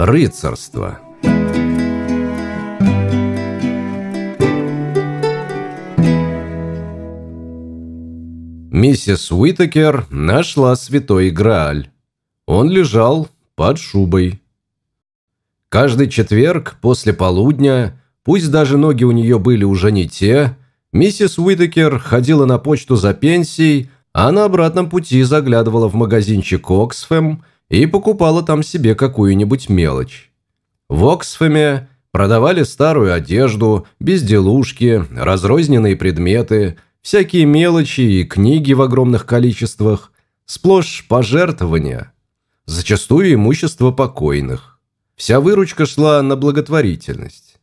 Рыцарство Миссис Уитакер нашла святой Грааль. Он лежал под шубой. Каждый четверг после полудня, пусть даже ноги у нее были уже не те, миссис Уитакер ходила на почту за пенсией, а на обратном пути заглядывала в магазинчик Оксфэм и покупала там себе какую-нибудь мелочь. В Оксфэме продавали старую одежду, безделушки, разрозненные предметы, всякие мелочи и книги в огромных количествах, сплошь пожертвования, зачастую имущество покойных. Вся выручка шла на благотворительность.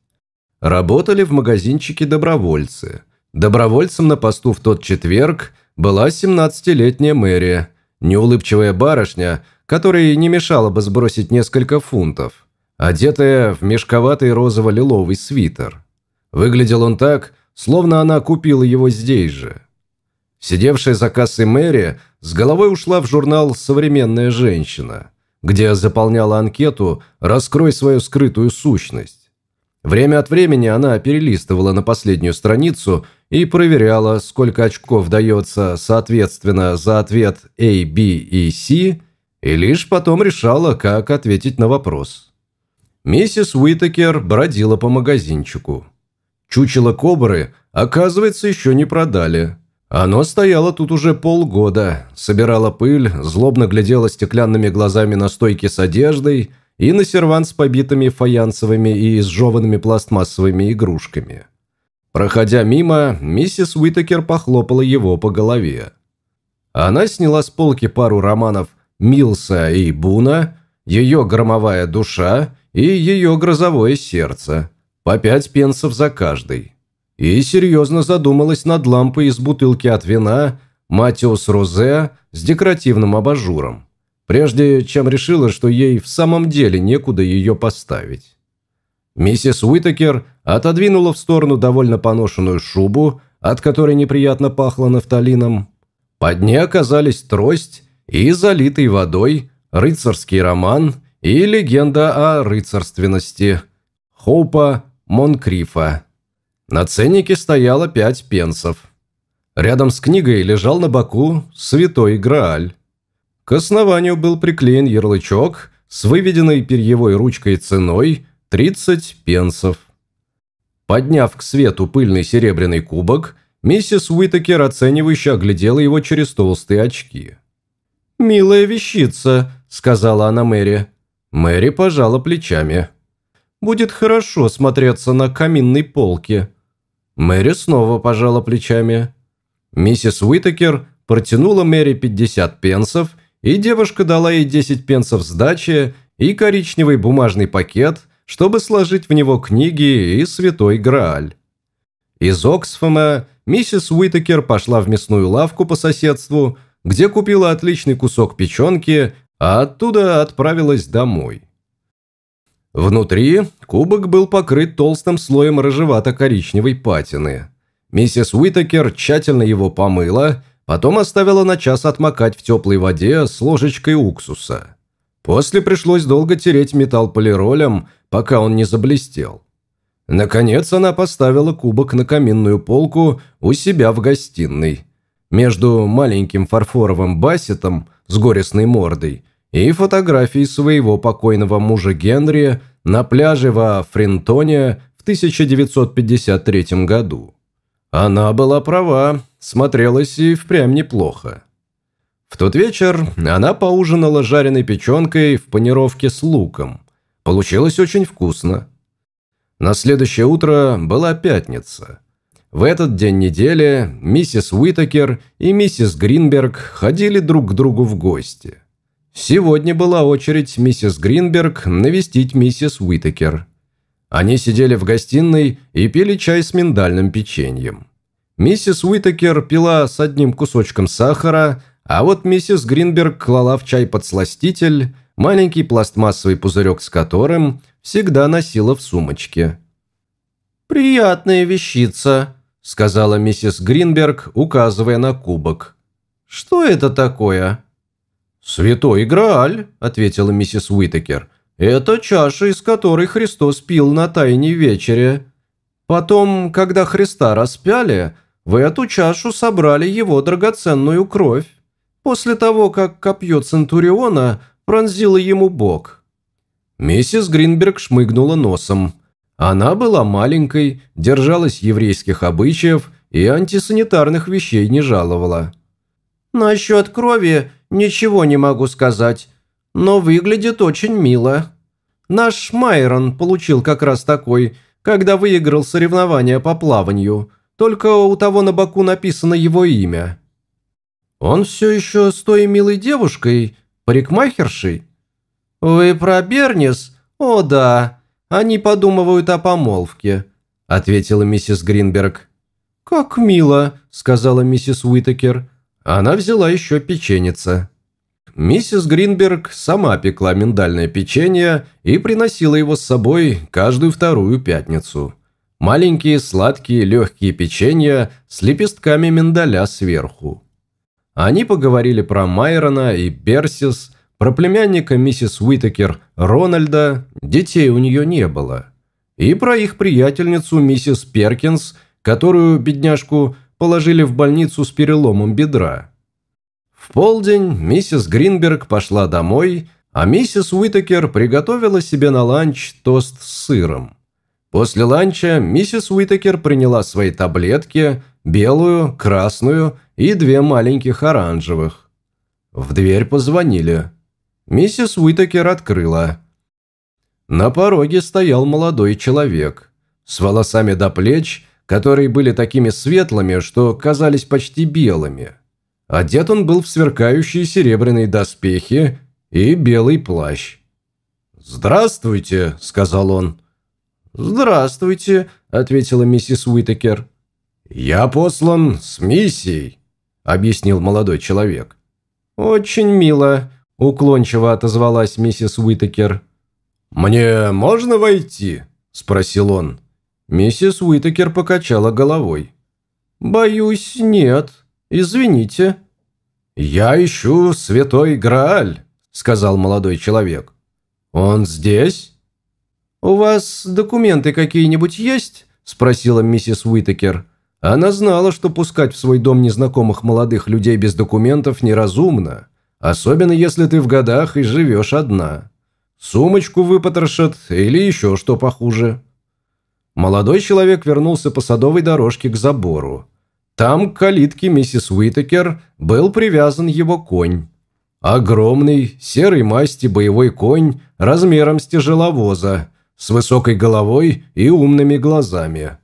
Работали в магазинчике добровольцы. Добровольцем на посту в тот четверг была 17-летняя Мэри, неулыбчивая барышня, которой не мешало бы сбросить несколько фунтов, одетая в мешковатый розово-лиловый свитер. Выглядел он так, словно она купила его здесь же. Сидевшая за кассой Мэри с головой ушла в журнал «Современная женщина», где заполняла анкету «Раскрой свою скрытую сущность». Время от времени она перелистывала на последнюю страницу и проверяла, сколько очков дается соответственно за ответ A, B и C, и лишь потом решала, как ответить на вопрос. Миссис Уитакер бродила по магазинчику. Чучело кобры, оказывается, еще не продали. Оно стояло тут уже полгода, собирало пыль, злобно глядело стеклянными глазами на стойки с одеждой и на сервант с побитыми фаянсовыми и изжеванными пластмассовыми игрушками. Проходя мимо, миссис Уитакер похлопала его по голове. Она сняла с полки пару романов Милса и Буна, ее громовая душа и ее грозовое сердце – по пять пенсов за каждый. И серьезно задумалась над лампой из бутылки от вина Матиус Розе с декоративным абажуром, прежде чем решила, что ей в самом деле некуда ее поставить. Миссис Уитакер отодвинула в сторону довольно поношенную шубу, от которой неприятно пахло нафталином. Под ней оказались трость и залитый водой рыцарский роман и легенда о рыцарственности Хоупа Монкрифа. На ценнике стояло пять пенсов. Рядом с книгой лежал на боку святой Грааль. К основанию был приклеен ярлычок с выведенной перьевой ручкой ценой 30 пенсов. Подняв к свету пыльный серебряный кубок, миссис Уитакер оценивающе оглядела его через толстые очки. «Милая вещица», — сказала она Мэри. Мэри пожала плечами будет хорошо смотреться на каминной полке». Мэри снова пожала плечами. Миссис Уитакер протянула Мэри 50 пенсов, и девушка дала ей 10 пенсов сдачи и коричневый бумажный пакет, чтобы сложить в него книги и святой Грааль. Из Оксфэма миссис Уитакер пошла в мясную лавку по соседству, где купила отличный кусок печенки, а оттуда отправилась домой. Внутри кубок был покрыт толстым слоем рыжевато-коричневой патины. Миссис Уитакер тщательно его помыла, потом оставила на час отмокать в теплой воде с ложечкой уксуса. После пришлось долго тереть металл полиролем, пока он не заблестел. Наконец она поставила кубок на каминную полку у себя в гостиной. Между маленьким фарфоровым бассетом с горестной мордой – и фотографии своего покойного мужа Генри на пляже во Фринтоне в 1953 году. Она была права, смотрелась и впрямь неплохо. В тот вечер она поужинала жареной печенкой в панировке с луком. Получилось очень вкусно. На следующее утро была пятница. В этот день недели миссис Уитакер и миссис Гринберг ходили друг к другу в гости. Сегодня была очередь миссис Гринберг навестить миссис Уитакер. Они сидели в гостиной и пили чай с миндальным печеньем. Миссис Уитакер пила с одним кусочком сахара, а вот миссис Гринберг клала в чай подсластитель, маленький пластмассовый пузырек с которым всегда носила в сумочке. «Приятная вещица», – сказала миссис Гринберг, указывая на кубок. «Что это такое?» «Святой Грааль», – ответила миссис Уитакер. Это чаша, из которой Христос пил на Тайне вечере. Потом, когда Христа распяли, в эту чашу собрали его драгоценную кровь, после того, как копье Центуриона пронзило ему бок. Миссис Гринберг шмыгнула носом. Она была маленькой, держалась еврейских обычаев и антисанитарных вещей не жаловала. «Насчет крови ничего не могу сказать но выглядит очень мило. Наш Майрон получил как раз такой, когда выиграл соревнования по плаванию, только у того на боку написано его имя. Он все еще с той милой девушкой, парикмахершей? Вы про Бернис? О да, они подумывают о помолвке, ответила миссис Гринберг. «Как мило», – сказала миссис Уитакер. Она взяла еще печеница миссис Гринберг сама пекла миндальное печенье и приносила его с собой каждую вторую пятницу. Маленькие сладкие легкие печенья с лепестками миндаля сверху. Они поговорили про Майрона и Берсис, про племянника миссис Уитакер Рональда, детей у нее не было, и про их приятельницу миссис Перкинс, которую, бедняжку, положили в больницу с переломом бедра. В полдень миссис Гринберг пошла домой, а миссис Уитакер приготовила себе на ланч тост с сыром. После ланча миссис Уитакер приняла свои таблетки, белую, красную и две маленьких оранжевых. В дверь позвонили. Миссис Уитакер открыла. На пороге стоял молодой человек, с волосами до плеч, которые были такими светлыми, что казались почти белыми. Одет он был в сверкающие серебряные доспехи и белый плащ. «Здравствуйте», – сказал он. «Здравствуйте», – ответила миссис Уитакер. «Я послан с миссией», – объяснил молодой человек. «Очень мило», – уклончиво отозвалась миссис Уитакер. «Мне можно войти?» – спросил он. Миссис Уитакер покачала головой. «Боюсь, нет», «Извините». «Я ищу святой Грааль», – сказал молодой человек. «Он здесь?» «У вас документы какие-нибудь есть?» – спросила миссис Уитакер. Она знала, что пускать в свой дом незнакомых молодых людей без документов неразумно, особенно если ты в годах и живешь одна. Сумочку выпотрошат или еще что похуже. Молодой человек вернулся по садовой дорожке к забору. Там к калитке миссис Уитакер был привязан его конь. Огромный, серой масти боевой конь размером с тяжеловоза, с высокой головой и умными глазами.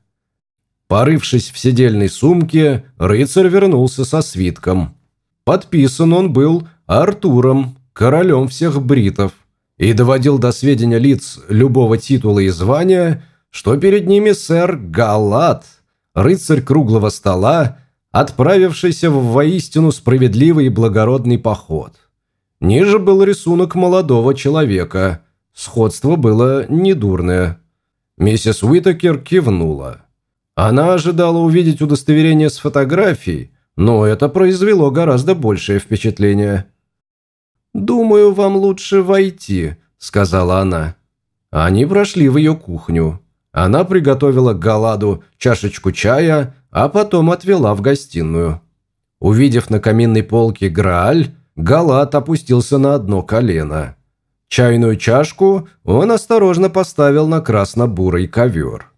Порывшись в седельной сумке, рыцарь вернулся со свитком. Подписан он был Артуром, королем всех бритов, и доводил до сведения лиц любого титула и звания, что перед ними сэр Галат – рыцарь круглого стола, отправившийся в воистину справедливый и благородный поход. Ниже был рисунок молодого человека. Сходство было недурное. Миссис Уитакер кивнула. Она ожидала увидеть удостоверение с фотографией, но это произвело гораздо большее впечатление. «Думаю, вам лучше войти», – сказала она. Они прошли в ее кухню. Она приготовила Галаду чашечку чая, а потом отвела в гостиную. Увидев на каминной полке Грааль, Галат опустился на одно колено. Чайную чашку он осторожно поставил на красно-бурый ковер.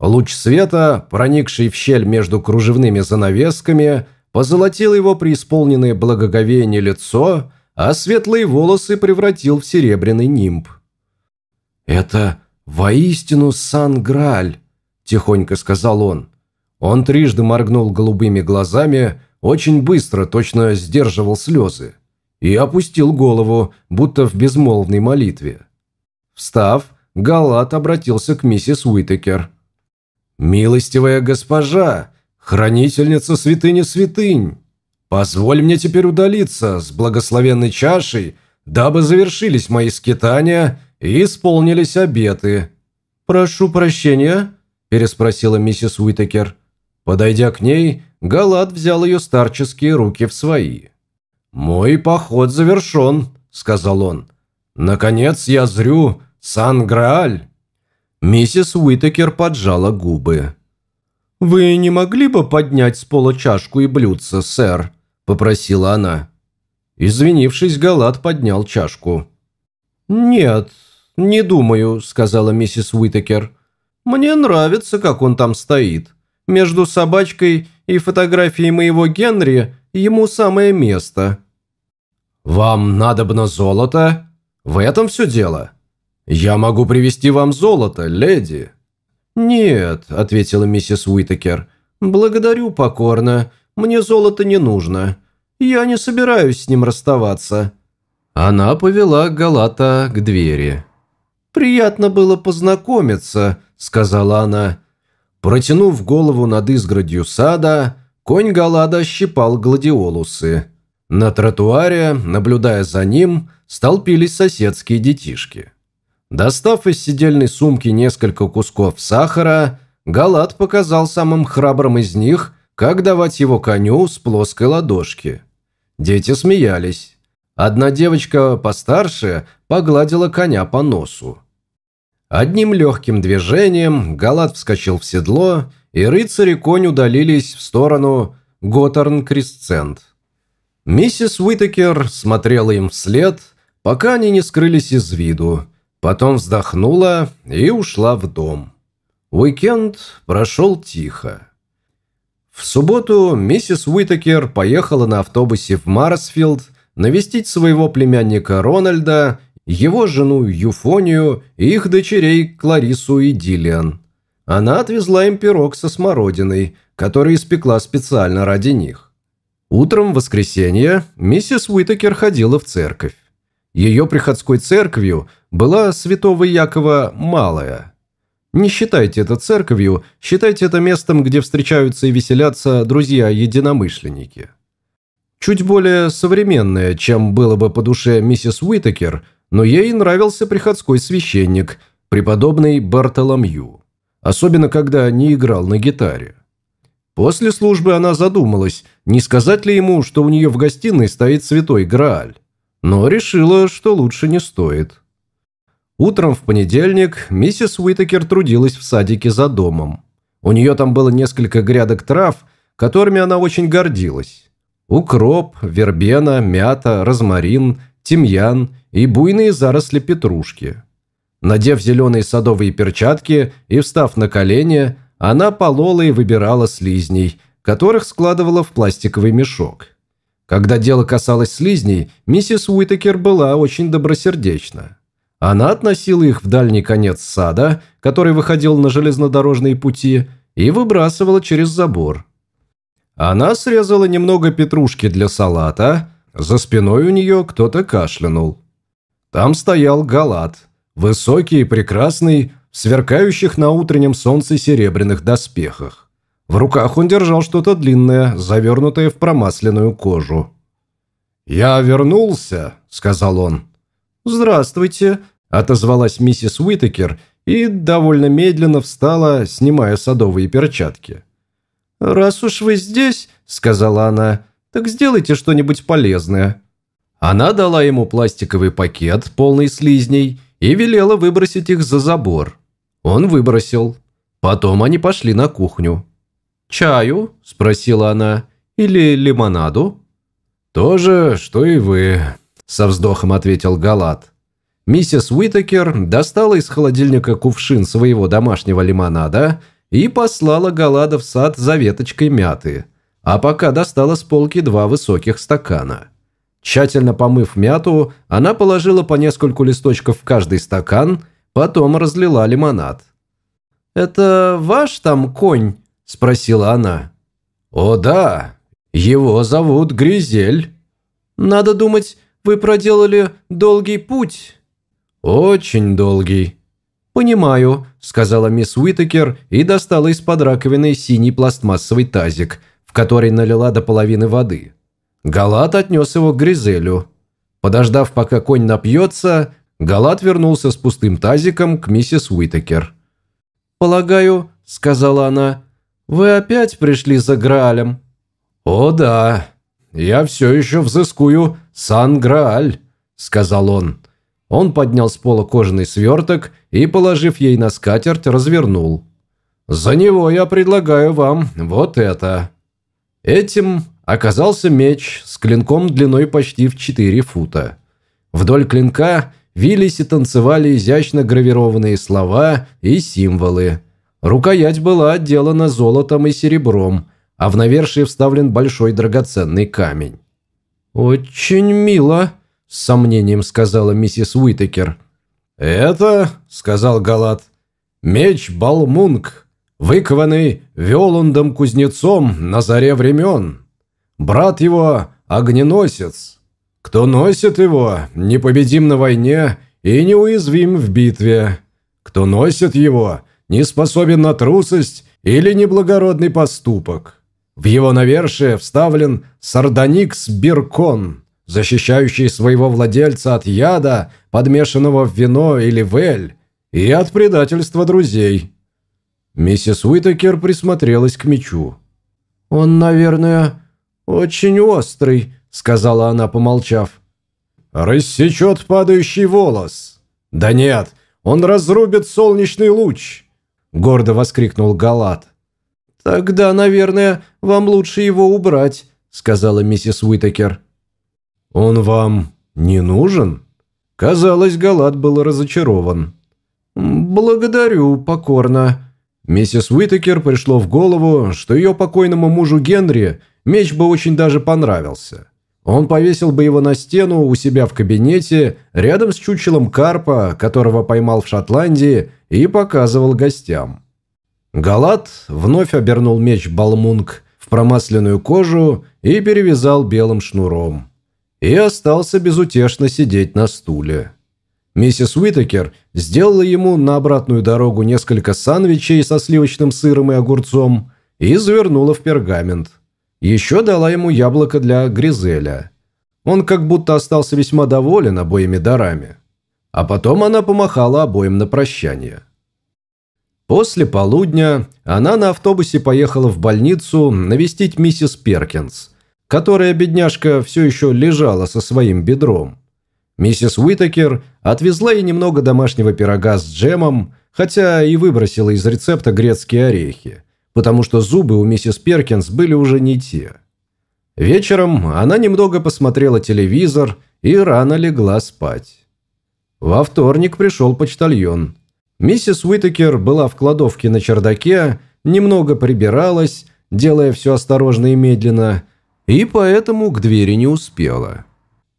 Луч света, проникший в щель между кружевными занавесками, позолотил его преисполненное благоговение лицо, а светлые волосы превратил в серебряный нимб. «Это «Воистину Сан-Грааль», – тихонько сказал он. Он трижды моргнул голубыми глазами, очень быстро, точно сдерживал слезы, и опустил голову, будто в безмолвной молитве. Встав, Галат обратился к миссис Уитекер. «Милостивая госпожа, хранительница святыни святынь, позволь мне теперь удалиться с благословенной чашей, дабы завершились мои скитания и исполнились обеты. «Прошу прощения», – переспросила миссис Уитакер. Подойдя к ней, Галат взял ее старческие руки в свои. «Мой поход завершен», – сказал он. Наконец я зрю Сан-Грааль!» Миссис Уитакер поджала губы. «Вы не могли бы поднять с пола чашку и блюдце, сэр?» – попросила она. Извинившись, Галат поднял чашку. «Нет, не думаю», – сказала миссис Уитакер. «Мне нравится, как он там стоит. Между собачкой и фотографией моего Генри ему самое место». «Вам надобно золото? В этом все дело? Я могу привезти вам золото, леди». «Нет», – ответила миссис Уитакер. «Благодарю покорно. Мне золото не нужно. Я не собираюсь с ним расставаться». Она повела Галата к двери. «Приятно было познакомиться», – сказала она. Протянув голову над изгородью сада, конь Галада щипал гладиолусы. На тротуаре, наблюдая за ним, столпились соседские детишки. Достав из сидельной сумки несколько кусков сахара, Галат показал самым храбрым из них, как давать его коню с плоской ладошки. Дети смеялись. Одна девочка постарше погладила коня по носу. Одним легким движением Галат вскочил в седло, и рыцарь и конь удалились в сторону Готорн-Кресцент. Миссис Уитакер смотрела им вслед, пока они не скрылись из виду, потом вздохнула и ушла в дом. Уикенд прошел тихо. В субботу миссис Уитакер поехала на автобусе в Марсфилд навестить своего племянника Рональда, его жену Юфонию и их дочерей Кларису и Диллиан. Она отвезла им пирог со смородиной, который испекла специально ради них. Утром в воскресенье миссис Уитакер ходила в церковь. Ее приходской церковью была святого Якова Малая – не считайте это церковью, считайте это местом, где встречаются и веселятся друзья-единомышленники. Чуть более современное, чем было бы по душе миссис Уитакер, но ей нравился приходской священник, преподобный Бартоломью. Особенно, когда не играл на гитаре. После службы она задумалась, не сказать ли ему, что у нее в гостиной стоит святой Грааль. Но решила, что лучше не стоит. Утром в понедельник миссис Уитакер трудилась в садике за домом. У нее там было несколько грядок трав, которыми она очень гордилась. Укроп, вербена, мята, розмарин, тимьян и буйные заросли петрушки. Надев зеленые садовые перчатки и встав на колени, она полола и выбирала слизней, которых складывала в пластиковый мешок. Когда дело касалось слизней, миссис Уитакер была очень добросердечна. Она относила их в дальний конец сада, который выходил на железнодорожные пути, и выбрасывала через забор. Она срезала немного петрушки для салата, за спиной у нее кто-то кашлянул. Там стоял галат, высокий и прекрасный, в сверкающих на утреннем солнце серебряных доспехах. В руках он держал что-то длинное, завернутое в промасленную кожу. «Я вернулся», — сказал он. «Здравствуйте», – отозвалась миссис Уитакер и довольно медленно встала, снимая садовые перчатки. «Раз уж вы здесь», – сказала она, – «так сделайте что-нибудь полезное». Она дала ему пластиковый пакет, полный слизней, и велела выбросить их за забор. Он выбросил. Потом они пошли на кухню. «Чаю?» – спросила она. «Или лимонаду?» «То же, что и вы», со вздохом ответил Галат. Миссис Уитакер достала из холодильника кувшин своего домашнего лимонада и послала Галада в сад за веточкой мяты, а пока достала с полки два высоких стакана. Тщательно помыв мяту, она положила по нескольку листочков в каждый стакан, потом разлила лимонад. «Это ваш там конь?» – спросила она. «О да, его зовут Гризель». «Надо думать, вы проделали долгий путь». «Очень долгий». «Понимаю», – сказала мисс Уитакер и достала из-под раковины синий пластмассовый тазик, в который налила до половины воды. Галат отнес его к Гризелю. Подождав, пока конь напьется, Галат вернулся с пустым тазиком к миссис Уитакер. «Полагаю», – сказала она, – «вы опять пришли за Граалем?» «О да, я все еще взыскую Сан-Грааль», – сказал он. Он поднял с пола кожаный сверток и, положив ей на скатерть, развернул. «За него я предлагаю вам вот это». Этим оказался меч с клинком длиной почти в 4 фута. Вдоль клинка вились и танцевали изящно гравированные слова и символы. Рукоять была отделана золотом и серебром, а в навершие вставлен большой драгоценный камень. «Очень мило», – с сомнением сказала миссис Уитекер. «Это», – сказал Галат, – «меч Балмунг, выкованный Велундом-кузнецом на заре времен. Брат его – огненосец. Кто носит его, непобедим на войне и неуязвим в битве. Кто носит его, не способен на трусость или неблагородный поступок. В его навершие вставлен сардоникс биркон, защищающий своего владельца от яда, подмешанного в вино или в эль, и от предательства друзей. Миссис Уитакер присмотрелась к мечу. «Он, наверное, очень острый», — сказала она, помолчав. «Рассечет падающий волос». «Да нет, он разрубит солнечный луч», — гордо воскликнул Галат. «Тогда, наверное, вам лучше его убрать», — сказала миссис Уитакер. «Он вам не нужен?» Казалось, Галат был разочарован. «Благодарю покорно». Миссис Уитакер пришло в голову, что ее покойному мужу Генри меч бы очень даже понравился. Он повесил бы его на стену у себя в кабинете, рядом с чучелом карпа, которого поймал в Шотландии, и показывал гостям. Галат вновь обернул меч Балмунг в промасленную кожу и перевязал белым шнуром. И остался безутешно сидеть на стуле. Миссис Уитакер сделала ему на обратную дорогу несколько сандвичей со сливочным сыром и огурцом и завернула в пергамент. Еще дала ему яблоко для Гризеля. Он как будто остался весьма доволен обоими дарами. А потом она помахала обоим на прощание. После полудня она на автобусе поехала в больницу навестить миссис Перкинс, которая, бедняжка, все еще лежала со своим бедром. Миссис Уитакер отвезла ей немного домашнего пирога с джемом, хотя и выбросила из рецепта грецкие орехи, потому что зубы у миссис Перкинс были уже не те. Вечером она немного посмотрела телевизор и рано легла спать. Во вторник пришел почтальон – Миссис Уитакер была в кладовке на чердаке, немного прибиралась, делая все осторожно и медленно, и поэтому к двери не успела.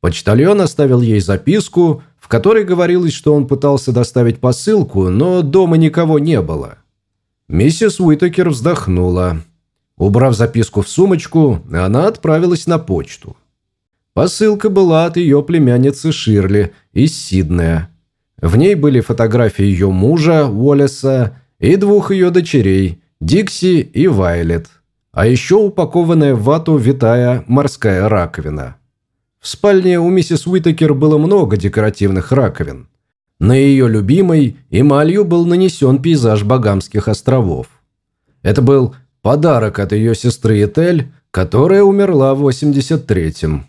Почтальон оставил ей записку, в которой говорилось, что он пытался доставить посылку, но дома никого не было. Миссис Уитакер вздохнула. Убрав записку в сумочку, она отправилась на почту. Посылка была от ее племянницы Ширли из Сиднея. В ней были фотографии ее мужа, Уоллеса, и двух ее дочерей, Дикси и Вайлет. А еще упакованная в вату витая морская раковина. В спальне у миссис Уитакер было много декоративных раковин. На ее любимой эмалью был нанесен пейзаж Багамских островов. Это был подарок от ее сестры Этель, которая умерла в 83-м.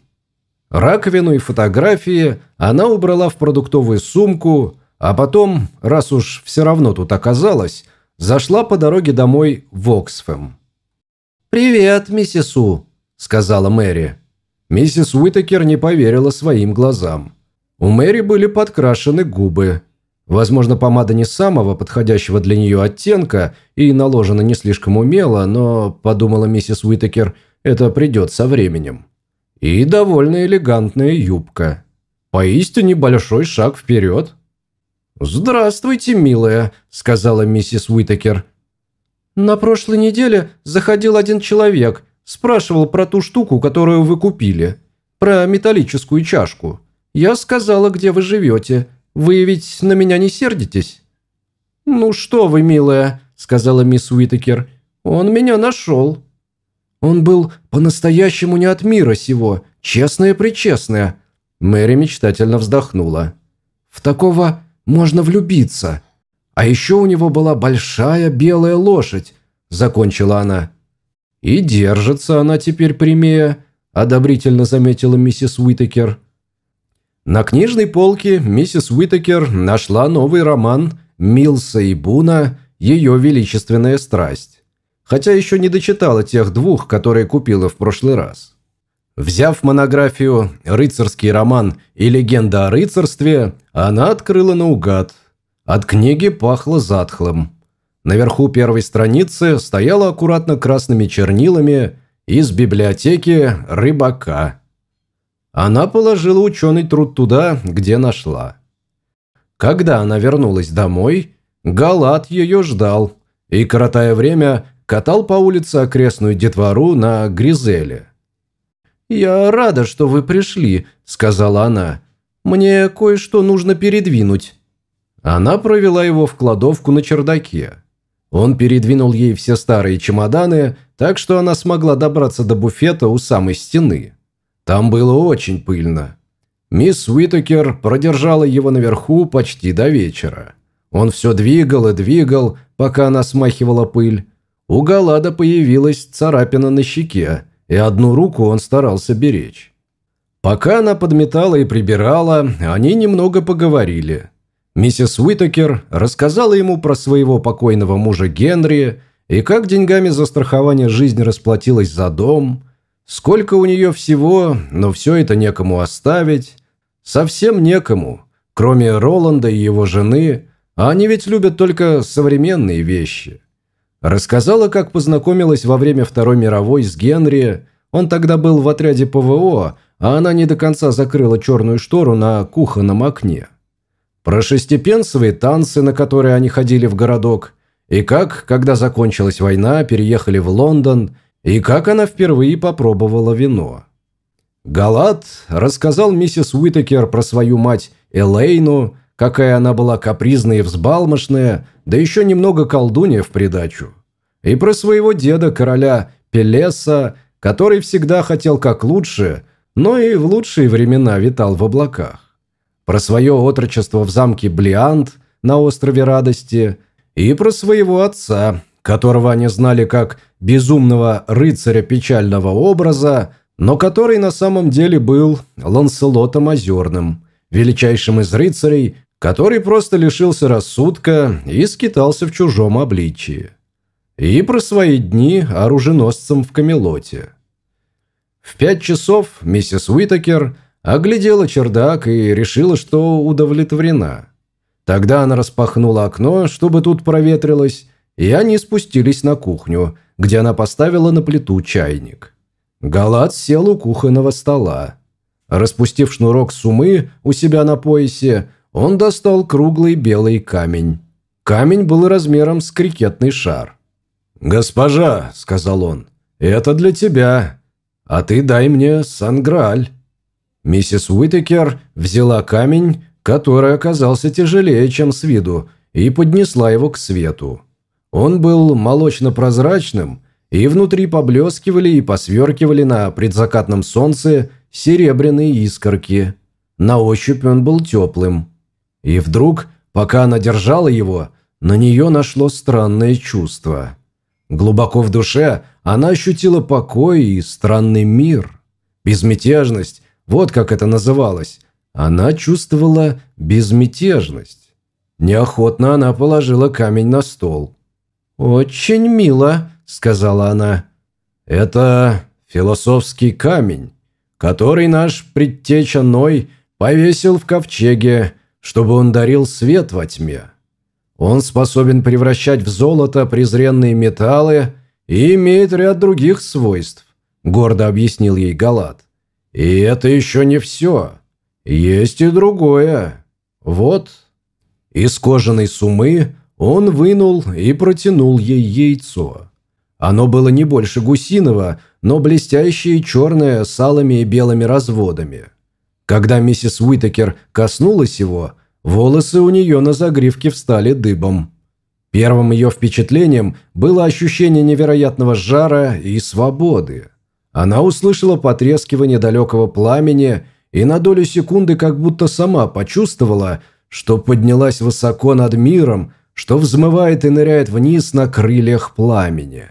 Раковину и фотографии она убрала в продуктовую сумку, а потом, раз уж все равно тут оказалась, зашла по дороге домой в Оксфэм. «Привет, миссис У», – сказала Мэри. Миссис Уитакер не поверила своим глазам. У Мэри были подкрашены губы. Возможно, помада не самого подходящего для нее оттенка и наложена не слишком умело, но, подумала миссис Уитакер, это придет со временем. И довольно элегантная юбка. Поистине большой шаг вперед. «Здравствуйте, милая», – сказала миссис Уитакер. «На прошлой неделе заходил один человек, спрашивал про ту штуку, которую вы купили, про металлическую чашку. Я сказала, где вы живете. Вы ведь на меня не сердитесь?» «Ну что вы, милая», – сказала мисс Уитакер. «Он меня нашел». Он был по-настоящему не от мира сего, честное-пречестное». Мэри мечтательно вздохнула. «В такого можно влюбиться. А еще у него была большая белая лошадь», – закончила она. «И держится она теперь прямее», – одобрительно заметила миссис Уитакер. На книжной полке миссис Уитакер нашла новый роман Милса и Буна «Ее величественная страсть», хотя еще не дочитала тех двух, которые купила в прошлый раз. Взяв монографию «Рыцарский роман» и «Легенда о рыцарстве», она открыла наугад. От книги пахло затхлым. Наверху первой страницы стояла аккуратно красными чернилами из библиотеки рыбака. Она положила ученый труд туда, где нашла. Когда она вернулась домой, Галат ее ждал и, коротая время, катал по улице окрестную детвору на Гризеле. «Я рада, что вы пришли», – сказала она. «Мне кое-что нужно передвинуть». Она провела его в кладовку на чердаке. Он передвинул ей все старые чемоданы, так что она смогла добраться до буфета у самой стены. Там было очень пыльно. Мисс Уитакер продержала его наверху почти до вечера. Он все двигал и двигал, пока она смахивала пыль. У Галада появилась царапина на щеке, и одну руку он старался беречь. Пока она подметала и прибирала, они немного поговорили. Миссис Уитакер рассказала ему про своего покойного мужа Генри и как деньгами за страхование жизни расплатилась за дом, сколько у нее всего, но все это некому оставить, совсем некому, кроме Роланда и его жены, а они ведь любят только современные вещи. Рассказала, как познакомилась во время Второй мировой с Генри, он тогда был в отряде ПВО, а она не до конца закрыла черную штору на кухонном окне. Про шестипенсовые танцы, на которые они ходили в городок, и как, когда закончилась война, переехали в Лондон, и как она впервые попробовала вино. Галат рассказал миссис Уитакер про свою мать Элейну, какая она была капризная и взбалмошная, да еще немного колдунья в придачу. И про своего деда, короля Пелеса, который всегда хотел как лучше, но и в лучшие времена витал в облаках про свое отрочество в замке Блиант на острове Радости и про своего отца, которого они знали как безумного рыцаря печального образа, но который на самом деле был Ланселотом Озерным, величайшим из рыцарей, который просто лишился рассудка и скитался в чужом обличии. И про свои дни оруженосцем в Камелоте. В пять часов миссис Уитакер – Оглядела чердак и решила, что удовлетворена. Тогда она распахнула окно, чтобы тут проветрилось, и они спустились на кухню, где она поставила на плиту чайник. Галат сел у кухонного стола. Распустив шнурок сумы у себя на поясе, он достал круглый белый камень. Камень был размером с крикетный шар. «Госпожа», — сказал он, — «это для тебя, а ты дай мне санграль». Миссис Уитекер взяла камень, который оказался тяжелее, чем с виду, и поднесла его к свету. Он был молочно-прозрачным, и внутри поблескивали и посверкивали на предзакатном солнце серебряные искорки. На ощупь он был теплым. И вдруг, пока она держала его, на нее нашло странное чувство. Глубоко в душе она ощутила покой и странный мир. Безмятежность вот как это называлось. Она чувствовала безмятежность. Неохотно она положила камень на стол. «Очень мило», — сказала она. «Это философский камень, который наш предтеча Ной повесил в ковчеге, чтобы он дарил свет во тьме. Он способен превращать в золото презренные металлы и имеет ряд других свойств», — гордо объяснил ей Галат. И это еще не все. Есть и другое. Вот. Из кожаной сумы он вынул и протянул ей яйцо. Оно было не больше гусиного, но блестящее и черное с алыми и белыми разводами. Когда миссис Уитакер коснулась его, волосы у нее на загривке встали дыбом. Первым ее впечатлением было ощущение невероятного жара и свободы. Она услышала потрескивание далекого пламени и на долю секунды как будто сама почувствовала, что поднялась высоко над миром, что взмывает и ныряет вниз на крыльях пламени.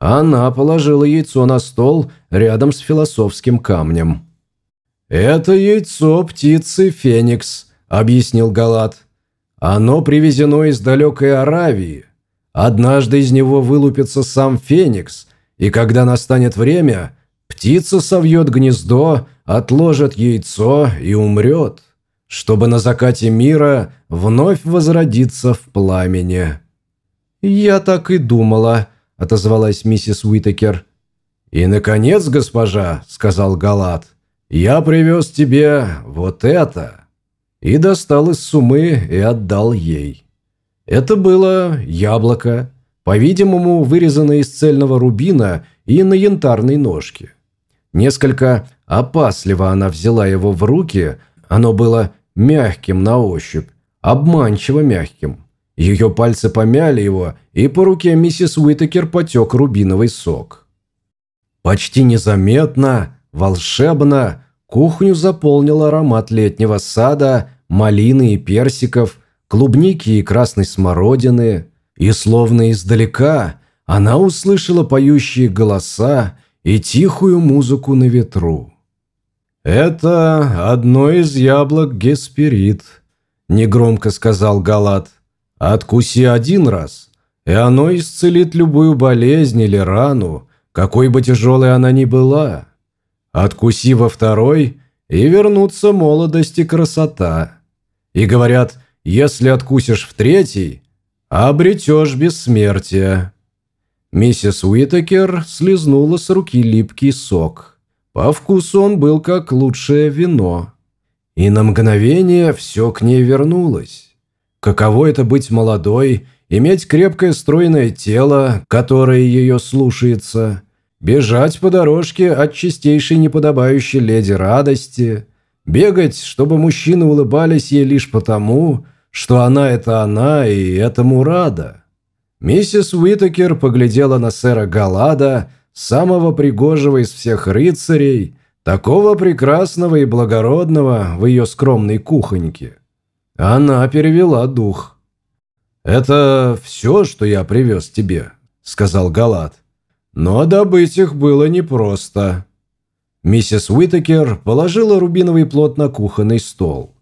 Она положила яйцо на стол рядом с философским камнем. «Это яйцо птицы Феникс», – объяснил Галат. «Оно привезено из далекой Аравии. Однажды из него вылупится сам Феникс, и когда настанет время, птица совьет гнездо, отложит яйцо и умрет, чтобы на закате мира вновь возродиться в пламени». «Я так и думала», – отозвалась миссис Уитакер. «И, наконец, госпожа», – сказал Галат, – «Я привез тебе вот это!» И достал из сумы и отдал ей. Это было яблоко, по-видимому, вырезанное из цельного рубина и на янтарной ножке. Несколько опасливо она взяла его в руки, оно было мягким на ощупь, обманчиво мягким. Ее пальцы помяли его, и по руке миссис Уитакер потек рубиновый сок. Почти незаметно волшебно, кухню заполнил аромат летнего сада, малины и персиков, клубники и красной смородины, и словно издалека она услышала поющие голоса и тихую музыку на ветру. «Это одно из яблок Гесперид», – негромко сказал Галат. «Откуси один раз, и оно исцелит любую болезнь или рану, какой бы тяжелой она ни была. Откуси во второй, и вернутся молодость и красота. И говорят, если откусишь в третий, обретешь бессмертие. Миссис Уитакер слезнула с руки липкий сок. По вкусу он был как лучшее вино. И на мгновение все к ней вернулось. Каково это быть молодой, иметь крепкое стройное тело, которое ее слушается – Бежать по дорожке от чистейшей неподобающей леди радости. Бегать, чтобы мужчины улыбались ей лишь потому, что она – это она и этому рада. Миссис Уитакер поглядела на сэра Галада, самого пригожего из всех рыцарей, такого прекрасного и благородного в ее скромной кухоньке. Она перевела дух. «Это все, что я привез тебе», – сказал Галад. Но добыть их было непросто. Миссис Уитакер положила рубиновый плод на кухонный стол.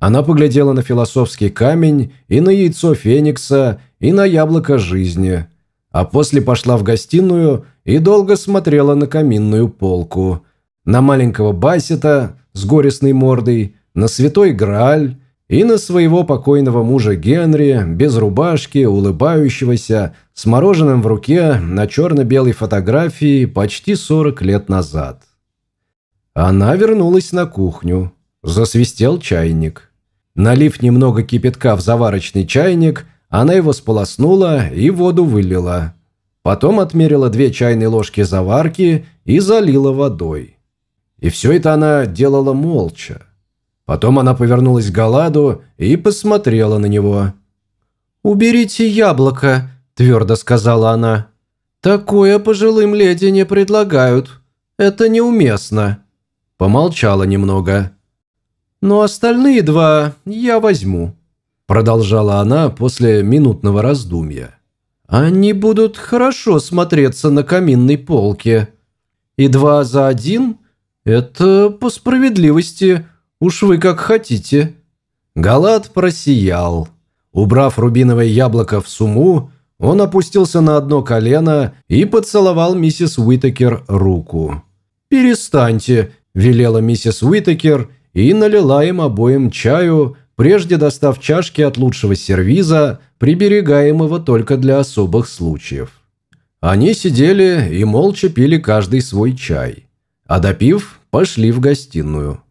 Она поглядела на философский камень и на яйцо феникса и на яблоко жизни, а после пошла в гостиную и долго смотрела на каминную полку, на маленького Бассета с горестной мордой, на святой Грааль и на своего покойного мужа Генри, без рубашки, улыбающегося, с мороженым в руке на черно-белой фотографии почти 40 лет назад. Она вернулась на кухню. Засвистел чайник. Налив немного кипятка в заварочный чайник, она его сполоснула и воду вылила. Потом отмерила две чайные ложки заварки и залила водой. И все это она делала молча. Потом она повернулась к Галаду и посмотрела на него. «Уберите яблоко», – твердо сказала она. «Такое пожилым леди не предлагают. Это неуместно». Помолчала немного. «Но остальные два я возьму», – продолжала она после минутного раздумья. «Они будут хорошо смотреться на каминной полке. И два за один – это по справедливости – Уж вы как хотите». Галат просиял. Убрав рубиновое яблоко в суму, он опустился на одно колено и поцеловал миссис Уитакер руку. «Перестаньте», – велела миссис Уитакер и налила им обоим чаю, прежде достав чашки от лучшего сервиза, приберегаемого только для особых случаев. Они сидели и молча пили каждый свой чай. А допив, пошли в гостиную.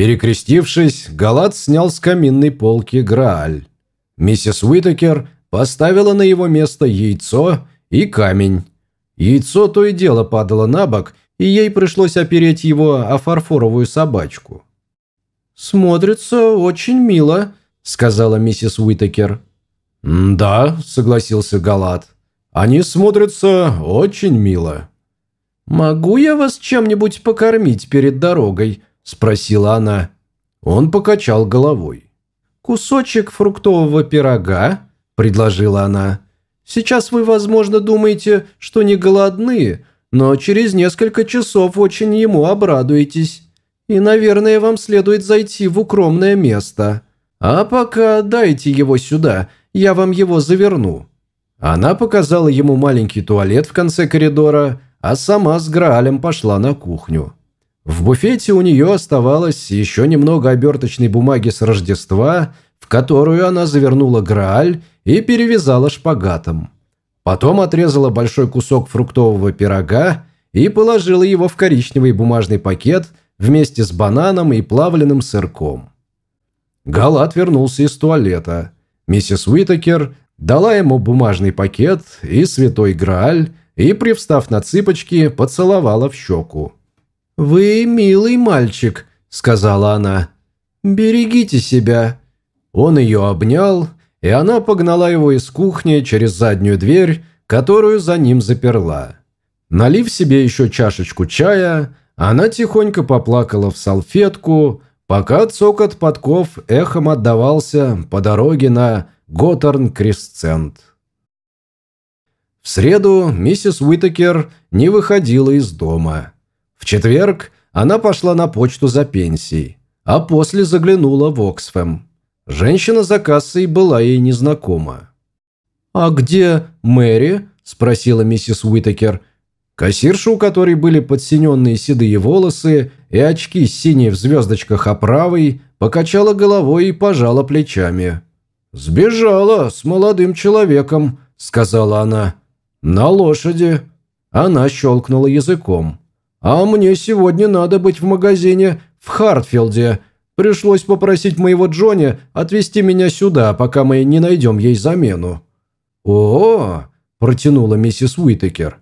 Перекрестившись, Галат снял с каминной полки Грааль. Миссис Уитакер поставила на его место яйцо и камень. Яйцо то и дело падало на бок, и ей пришлось опереть его о фарфоровую собачку. «Смотрится очень мило», – сказала миссис Уитакер. «Да», – согласился Галат. «Они смотрятся очень мило». «Могу я вас чем-нибудь покормить перед дорогой?» – спросила она. Он покачал головой. «Кусочек фруктового пирога?» – предложила она. «Сейчас вы, возможно, думаете, что не голодны, но через несколько часов очень ему обрадуетесь. И, наверное, вам следует зайти в укромное место. А пока дайте его сюда, я вам его заверну». Она показала ему маленький туалет в конце коридора, а сама с Граалем пошла на кухню. В буфете у нее оставалось еще немного оберточной бумаги с Рождества, в которую она завернула Грааль и перевязала шпагатом. Потом отрезала большой кусок фруктового пирога и положила его в коричневый бумажный пакет вместе с бананом и плавленным сырком. Галат вернулся из туалета. Миссис Уитакер дала ему бумажный пакет и святой Грааль и, привстав на цыпочки, поцеловала в щеку. «Вы милый мальчик», — сказала она. «Берегите себя». Он ее обнял и она погнала его из кухни через заднюю дверь, которую за ним заперла. Налив себе еще чашечку чая, она тихонько поплакала в салфетку, пока цокот подков эхом отдавался по дороге на Готтерн-Кресцент. В среду миссис Уитакер не выходила из дома. В четверг она пошла на почту за пенсией, а после заглянула в Оксфэм. Женщина за кассой была ей незнакома. «А где Мэри?» – спросила миссис Уитакер. Кассирша, у которой были подсиненные седые волосы и очки с синей в звездочках оправой, покачала головой и пожала плечами. «Сбежала с молодым человеком», – сказала она. «На лошади». Она щелкнула языком. «А мне сегодня надо быть в магазине в Хартфилде. Пришлось попросить моего Джонни отвезти меня сюда, пока мы не найдем ей замену». «О!» – протянула миссис Уитекер.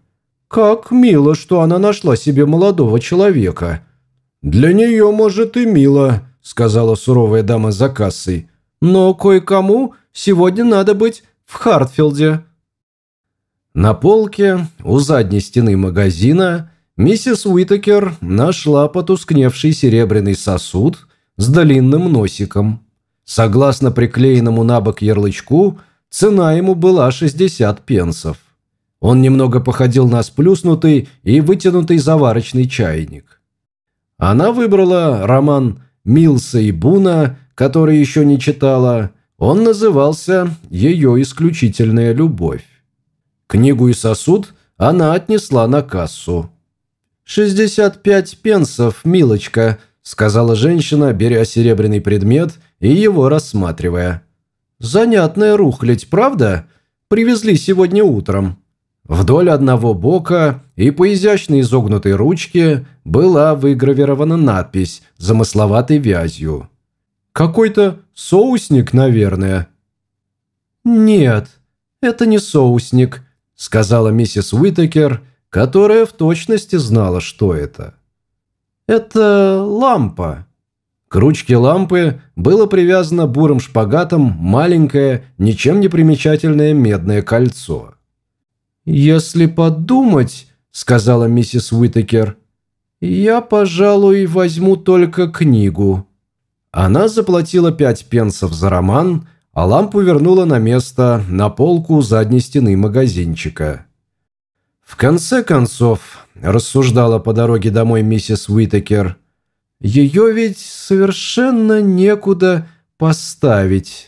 «Как мило, что она нашла себе молодого человека». «Для нее, может, и мило», – сказала суровая дама за кассой. «Но кое-кому сегодня надо быть в Хартфилде». На полке у задней стены магазина миссис Уитакер нашла потускневший серебряный сосуд с длинным носиком. Согласно приклеенному на бок ярлычку, цена ему была 60 пенсов. Он немного походил на сплюснутый и вытянутый заварочный чайник. Она выбрала роман Милса и Буна, который еще не читала. Он назывался «Ее исключительная любовь». Книгу и сосуд она отнесла на кассу. «65 пенсов, милочка», сказала женщина, беря серебряный предмет и его рассматривая. «Занятная рухлядь, правда? Привезли сегодня утром». Вдоль одного бока и по изящной изогнутой ручке была выгравирована надпись замысловатой вязью. «Какой-то соусник, наверное». «Нет, это не соусник», – сказала миссис Уитакер, которая в точности знала, что это. «Это лампа». К ручке лампы было привязано бурым шпагатом маленькое, ничем не примечательное медное кольцо. «Если подумать», — сказала миссис Уитакер, — «я, пожалуй, возьму только книгу». Она заплатила пять пенсов за роман, а лампу вернула на место на полку задней стены магазинчика. В конце концов, рассуждала по дороге домой миссис Уитакер, ее ведь совершенно некуда поставить.